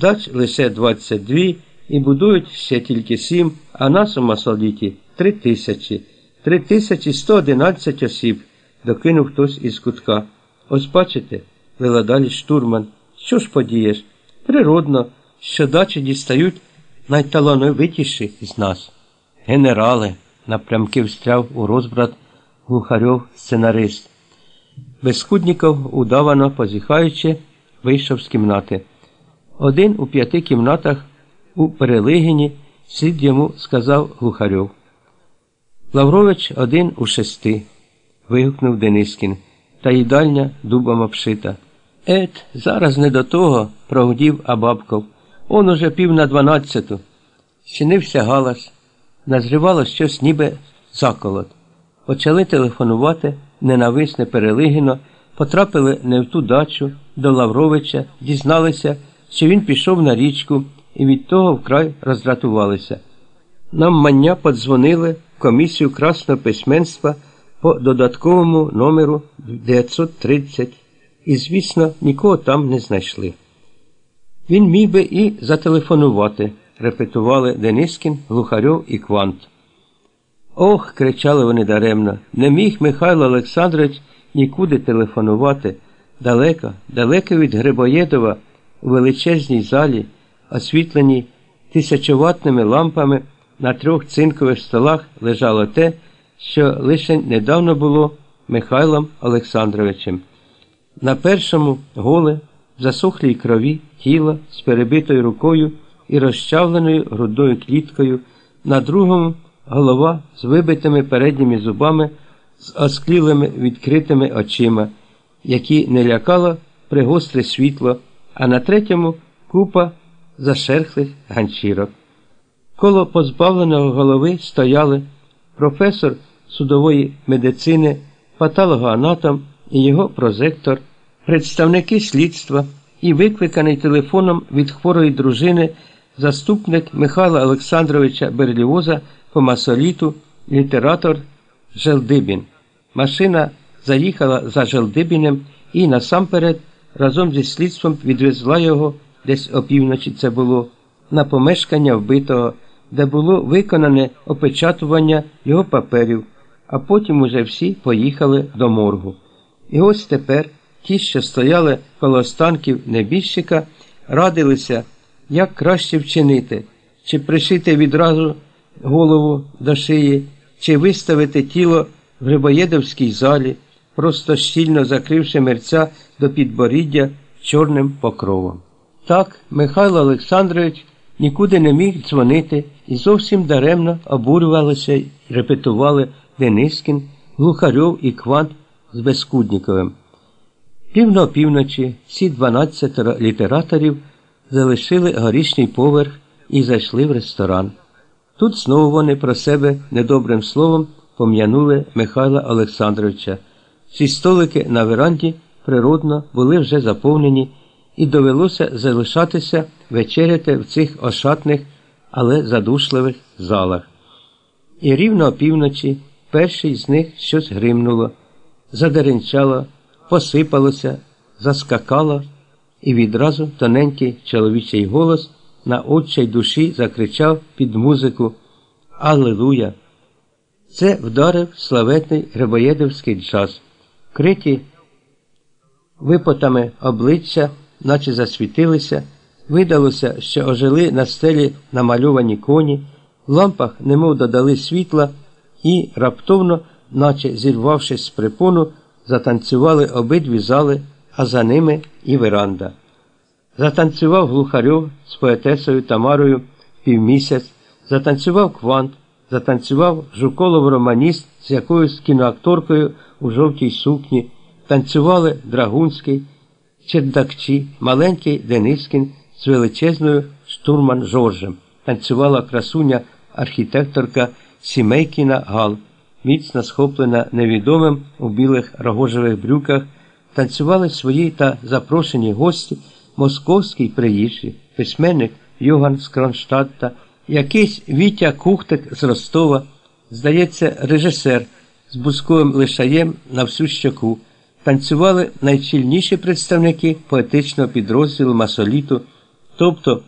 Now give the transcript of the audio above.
дач лише 22 і будують ще тільки 7, а нас у масоліті 3 тисячі. 3111 осіб, докинув хтось із кутка. Ось бачите, вела далі штурман. Що ж подієш? Природно, що дачі дістають найталановитіші з нас. Генерали, напрямки встряв у розбрат Глухарьов сценарист. Безскудніков, удавано позіхаючи, вийшов з кімнати. Один у п'яти кімнатах у Перелигіні слід йому сказав Глухарьов. Лаврович один у шести. вигукнув Денискін, та їдальня дубом обшита. Ет, зараз не до того, прогудів Абабков. Он уже пів на дванадцяту. Чинився галас, назрівало щось ніби заколот. Почали телефонувати ненависне перелигіно, потрапили не в ту дачу до Лавровича, дізналися, що він пішов на річку і від того вкрай роздратувалися. Нам мання подзвонили в комісію красного письменства по додатковому номеру 930 і, звісно, нікого там не знайшли. Він міг би і зателефонувати, репетували Денискін, Глухарьов і Квант. Ох, кричали вони даремно, не міг Михайло Олександрович нікуди телефонувати. Далеко, далеко від Грибоєдова у величезній залі, освітленій тисячоватними лампами на трьох цинкових столах лежало те, що лише недавно було Михайлом Олександровичем. На першому голе, в засохлій крові тіло з перебитою рукою і розчавленою грудною кліткою, на другому голова з вибитими передніми зубами, з осклілими відкритими очима, які не лякало пригостре світло, а на третьому купа зашерхлих ганчірок. Коло позбавленого голови стояли професор судової медицини, патологоанатом і його прозектор, представники слідства і викликаний телефоном від хворої дружини заступник Михайла Олександровича Берліоза по масоліту, літератор Желдибін. Машина заїхала за Желдибінем і насамперед разом зі слідством відвезла його десь опівночі це було на помешкання вбитого, де було виконане опечатування його паперів, а потім уже всі поїхали до моргу. І ось тепер ті, що стояли коло останків небіжчика, радилися, як краще вчинити, чи пришити відразу голову до шиї, чи виставити тіло в Грибоєдовській залі, просто щільно закривши мерця до підборіддя чорним покровом. Так, Михайло Олександрович нікуди не міг дзвонити і зовсім даремно обурювалися й репетували Денискін, Глухарьов і Квант з Безкудніковим. Рівно опівночі всі 12 літераторів залишили горішній поверх і зайшли в ресторан. Тут знову вони про себе недобрим словом пом'янули Михайла Олександровича. Всі столики на веранді природно були вже заповнені і довелося залишатися вечеряти в цих ошатних, але задушливих залах. І рівно опівночі перший з них щось гримнуло, задеренчало, посипалося, заскакало, і відразу тоненький чоловічий голос на отчай душі закричав під музику Аллилуйя! Це вдарив славетний Грибоєдовський джаз, криті випотами обличчя наче засвітилися, видалося, що ожили на стелі намальовані коні, в лампах немов додали світла і, раптовно, наче зірвавшись з припону, затанцювали обидві зали, а за ними і веранда. Затанцював глухарьов з поетесою Тамарою півмісяць, затанцював квант, затанцював Жуколов романіст з якоюсь кіноакторкою у жовтій сукні, танцювали Драгунський. Чердакчі, маленький Денискін з величезною штурман Жоржем, танцювала красуня архітекторка Сімейкіна Гал, міцно схоплена невідомим у білих рогожевих брюках, танцювали свої та запрошені гості, московський приїжджий, письменник Йоган з Кронштадта, якийсь Вітя Кухтик з Ростова, здається, режисер з бузковим лишаєм на всю щоку. Танцювали найчільніші представники поетичного підрозділу масоліту тобто